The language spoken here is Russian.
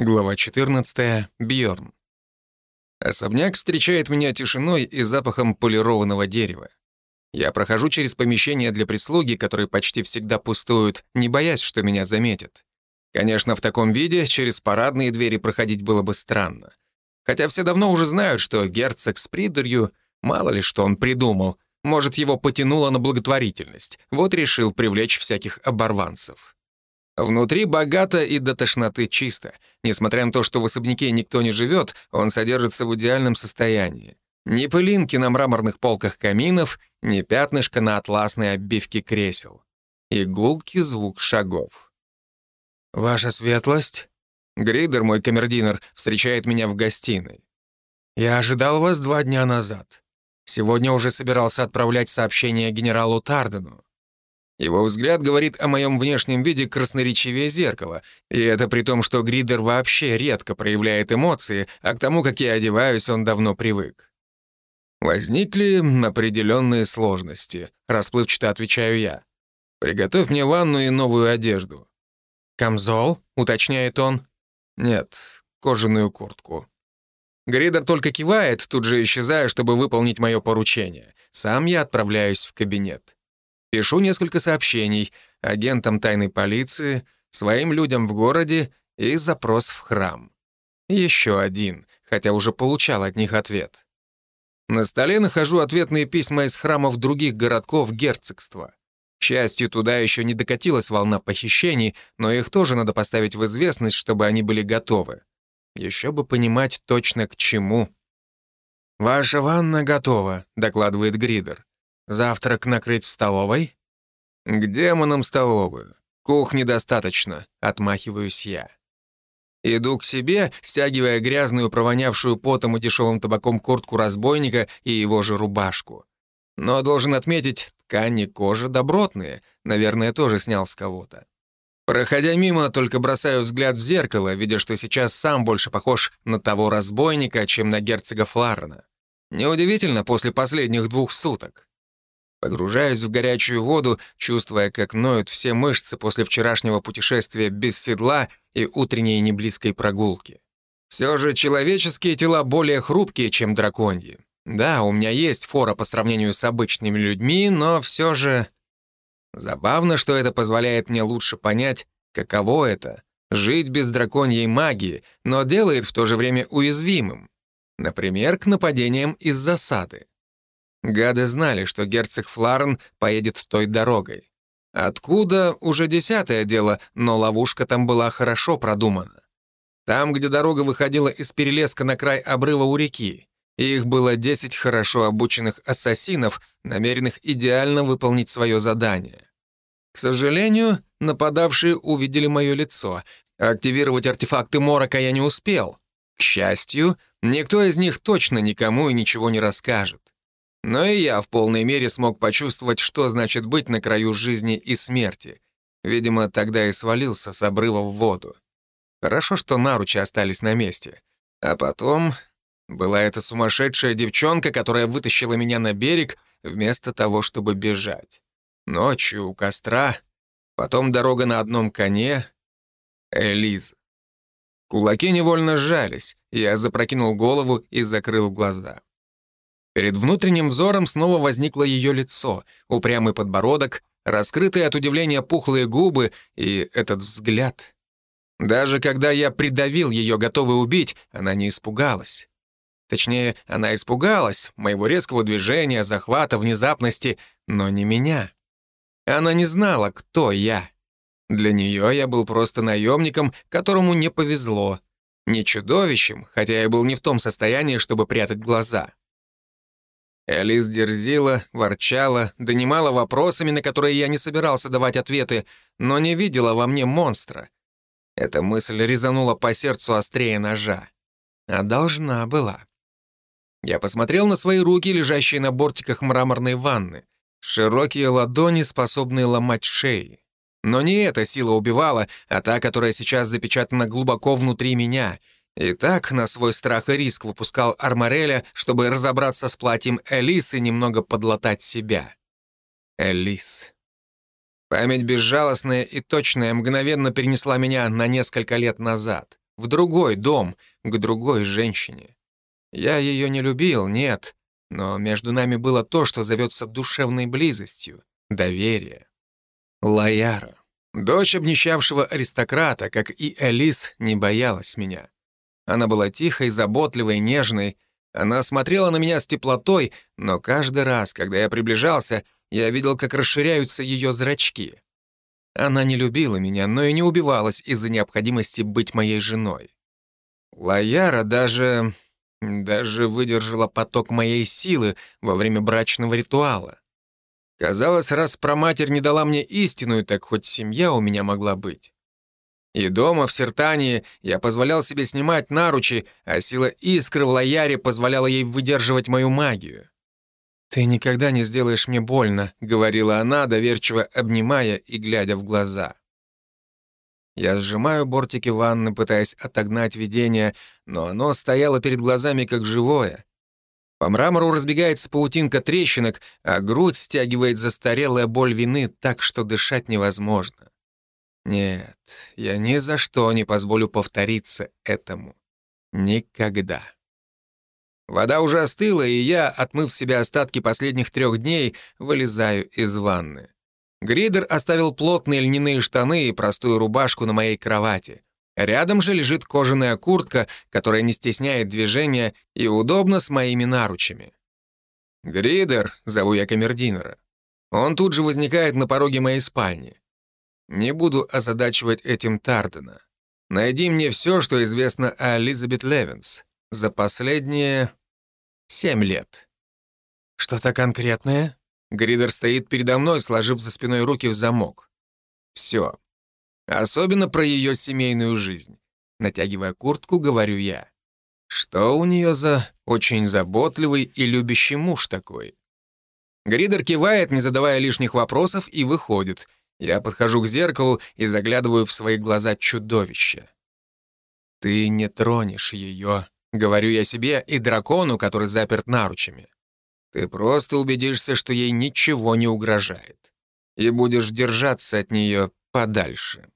Глава 14. Бьорн. Особняк встречает меня тишиной и запахом полированного дерева. Я прохожу через помещение для прислуги, которые почти всегда пустуют, не боясь, что меня заметят. Конечно, в таком виде через парадные двери проходить было бы странно. Хотя все давно уже знают, что герцог с придурью, мало ли что он придумал, может, его потянуло на благотворительность, вот решил привлечь всяких оборванцев. Внутри богато и до тошноты чисто. Несмотря на то, что в особняке никто не живет, он содержится в идеальном состоянии. Ни пылинки на мраморных полках каминов, ни пятнышка на атласной оббивке кресел. И гулкий звук шагов. «Ваша светлость?» Гридер, мой камердинер, встречает меня в гостиной. «Я ожидал вас два дня назад. Сегодня уже собирался отправлять сообщение генералу Тардену. Его взгляд говорит о моем внешнем виде красноречивее зеркала, и это при том, что Гридер вообще редко проявляет эмоции, а к тому, как я одеваюсь, он давно привык. Возникли определенные сложности, расплывчато отвечаю я. Приготовь мне ванну и новую одежду. «Камзол?» — уточняет он. «Нет, кожаную куртку». Гридер только кивает, тут же исчезая, чтобы выполнить мое поручение. Сам я отправляюсь в кабинет. Пишу несколько сообщений агентам тайной полиции, своим людям в городе и запрос в храм. Еще один, хотя уже получал от них ответ. На столе нахожу ответные письма из храмов других городков герцогства. К счастью, туда еще не докатилась волна похищений, но их тоже надо поставить в известность, чтобы они были готовы. Еще бы понимать точно к чему. «Ваша ванна готова», — докладывает Гридер. Завтрак накрыть в столовой? К демонам столовую. Кухни достаточно, отмахиваюсь я. Иду к себе, стягивая грязную, провонявшую потом и дешевым табаком куртку разбойника и его же рубашку. Но должен отметить, ткани кожи добротные, наверное, тоже снял с кого-то. Проходя мимо, только бросаю взгляд в зеркало, видя, что сейчас сам больше похож на того разбойника, чем на герцога Фларена. Неудивительно после последних двух суток. Погружаюсь в горячую воду, чувствуя, как ноют все мышцы после вчерашнего путешествия без седла и утренней неблизкой прогулки. Все же человеческие тела более хрупкие, чем драконьи. Да, у меня есть фора по сравнению с обычными людьми, но все же... Забавно, что это позволяет мне лучше понять, каково это — жить без драконьей магии, но делает в то же время уязвимым. Например, к нападениям из засады. Гады знали, что герцог Фларен поедет той дорогой. Откуда — уже десятое дело, но ловушка там была хорошо продумана. Там, где дорога выходила из перелеска на край обрыва у реки, их было десять хорошо обученных ассасинов, намеренных идеально выполнить свое задание. К сожалению, нападавшие увидели мое лицо. Активировать артефакты Морока я не успел. К счастью, никто из них точно никому и ничего не расскажет. Но и я в полной мере смог почувствовать, что значит быть на краю жизни и смерти. Видимо, тогда и свалился с обрыва в воду. Хорошо, что наручи остались на месте. А потом была эта сумасшедшая девчонка, которая вытащила меня на берег вместо того, чтобы бежать. Ночью у костра, потом дорога на одном коне. Элиза. Кулаки невольно сжались, я запрокинул голову и закрыл глаза. Перед внутренним взором снова возникло ее лицо, упрямый подбородок, раскрытые от удивления пухлые губы и этот взгляд. Даже когда я придавил ее, готовый убить, она не испугалась. Точнее, она испугалась моего резкого движения, захвата, внезапности, но не меня. Она не знала, кто я. Для нее я был просто наемником, которому не повезло. Не чудовищем, хотя я был не в том состоянии, чтобы прятать глаза. Элис дерзила, ворчала, донимала вопросами, на которые я не собирался давать ответы, но не видела во мне монстра. Эта мысль резанула по сердцу острее ножа. А должна была. Я посмотрел на свои руки, лежащие на бортиках мраморной ванны. Широкие ладони, способные ломать шеи. Но не эта сила убивала, а та, которая сейчас запечатана глубоко внутри меня — и так на свой страх и риск выпускал Армареля, чтобы разобраться с платьем Элис и немного подлатать себя. Элис. Память безжалостная и точная мгновенно перенесла меня на несколько лет назад. в другой дом, к другой женщине. Я ее не любил, нет, но между нами было то, что зовется душевной близостью, доверие. Лаяра, дочь обнищавшего аристократа, как и Элис, не боялась меня. Она была тихой, заботливой, нежной. Она смотрела на меня с теплотой, но каждый раз, когда я приближался, я видел, как расширяются ее зрачки. Она не любила меня, но и не убивалась из-за необходимости быть моей женой. Лаяра даже даже выдержала поток моей силы во время брачного ритуала. Казалось, раз проматерь не дала мне истинную, так хоть семья у меня могла быть. И дома, в Сертании, я позволял себе снимать наручи, а сила искры в Лояре позволяла ей выдерживать мою магию. «Ты никогда не сделаешь мне больно», — говорила она, доверчиво обнимая и глядя в глаза. Я сжимаю бортики ванны, пытаясь отогнать видение, но оно стояло перед глазами как живое. По мрамору разбегается паутинка трещинок, а грудь стягивает застарелая боль вины так, что дышать невозможно. Нет, я ни за что не позволю повториться этому. Никогда. Вода уже остыла, и я, отмыв себе остатки последних трех дней, вылезаю из ванны. Гридер оставил плотные льняные штаны и простую рубашку на моей кровати. Рядом же лежит кожаная куртка, которая не стесняет движения и удобна с моими наручами. «Гридер», — зову я камердинера. Он тут же возникает на пороге моей спальни. Не буду озадачивать этим Тардена. Найди мне все, что известно о Элизабет Левинс за последние семь лет. Что-то конкретное? Гридер стоит передо мной, сложив за спиной руки в замок. Все. Особенно про ее семейную жизнь. Натягивая куртку, говорю я. Что у нее за очень заботливый и любящий муж такой? Гридер кивает, не задавая лишних вопросов, и выходит. Я подхожу к зеркалу и заглядываю в свои глаза чудовища. «Ты не тронешь ее», — говорю я себе и дракону, который заперт наручами. Ты просто убедишься, что ей ничего не угрожает. И будешь держаться от нее подальше.